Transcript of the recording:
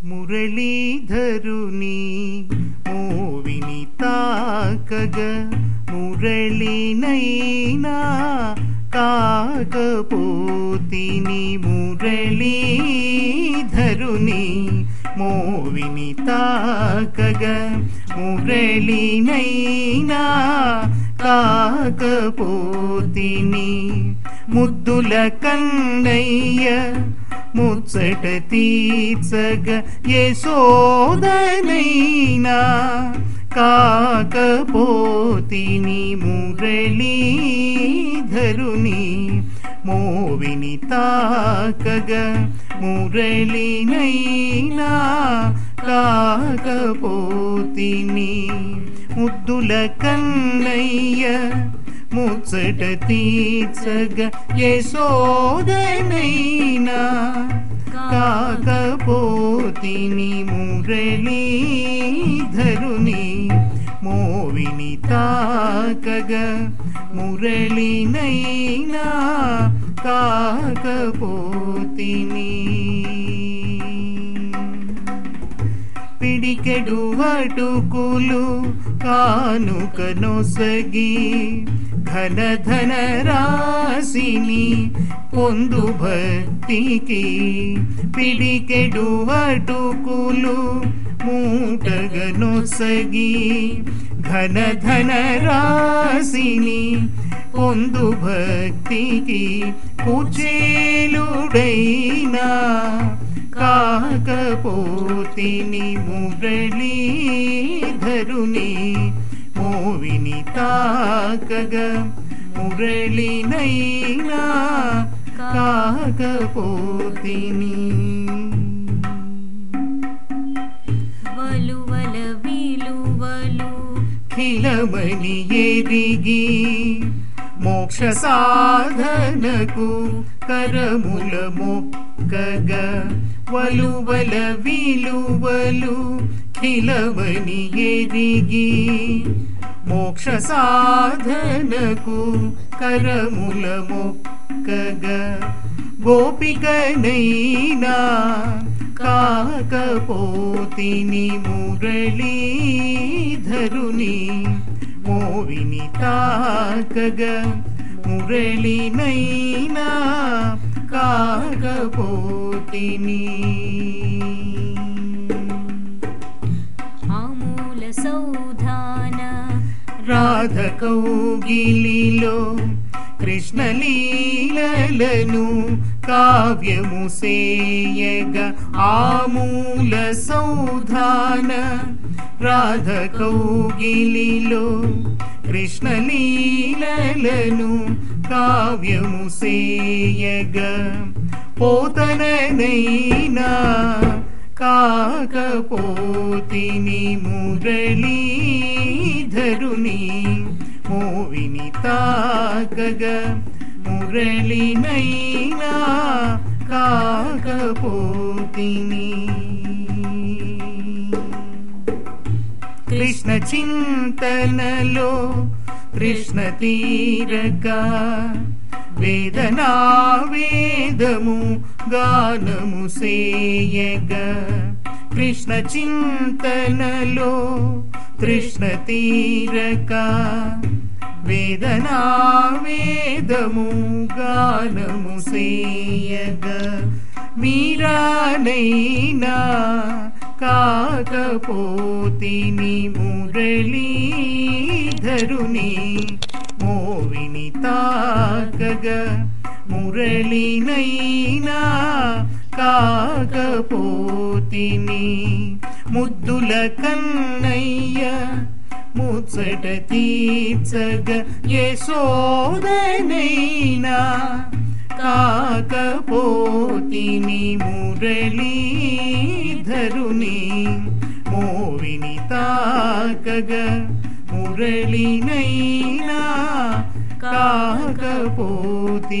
మురళీధరుని మోవిని తాకగ మురళినైనా కాకపోతిని మురళీధరుని మోవిని తాకగ మురళినైనా కాకపోతిని ముద్దుల కన్నయ్య ముచ్చట తీర్చగ ఏ యశోదనైనా కాకపోతిని మురళీధరుని మోవిని తాకగ మురళినైనా కాకపోతిని ముద్దుల కన్నయ్య ముచ్చట తీర్చగ యశోదనైనా కాకపోతిని మురళీధరుని మోవిని తాకగ మురళినైనా కాకపోతిని. పిడికెడు అటుకులు కానుకనొసగి ఘన ధన రాశిని పొందు భక్తికి పిడికెడు అటుకులు మూటగనొసగి ఘన ధన రాశిని పొందు భక్తికి కుచేలుడైనా కాకపోతిని మురళీ మురళీధరుని మోవిని తాకగ మురళినైనా కాకపోతిని వలువల విలువలు ఖిలమని ఎరిగి మోక్ష సాధనకు కరముల మొక్కగ వలువల విలువలు ఖిలమని ఎరిగి మోక్ష సాధనకు కరముల మొక్కగ గోపికనైనా కాకపోతిని మురళీధరుని మోవిని తాకగ మురళినైనా కాకపోతిని రాధ కౌగిలిలో కృష్ణలీలలను కావ్యము సేయగ ఆమూల సౌధాన రాధ కౌగిలిలో కృష్ణలీలలను కావ్యము సేయగ పోతననైనా कागपोतिनी मुरळी मोविनि ताकग गरली नैना काग पोतिनी कृष्ण వేదనా వేదము గానము సేయగ కృష్ణ చింతనలో కృష్ణ తీరక వేదనా వేదము గానము సేయగ మీరానైనా కాకపోతిని మురళీధరుని మోవిని తాకగ మురళినైనా కాకపోతిని. ముద్దుల కన్నయ్య ముచ్చట తీర్చగ యశోదనైనా కాకపోతిని. మురళీధరుని మోవిని తాకగ మురళినైనా रागपूतिनी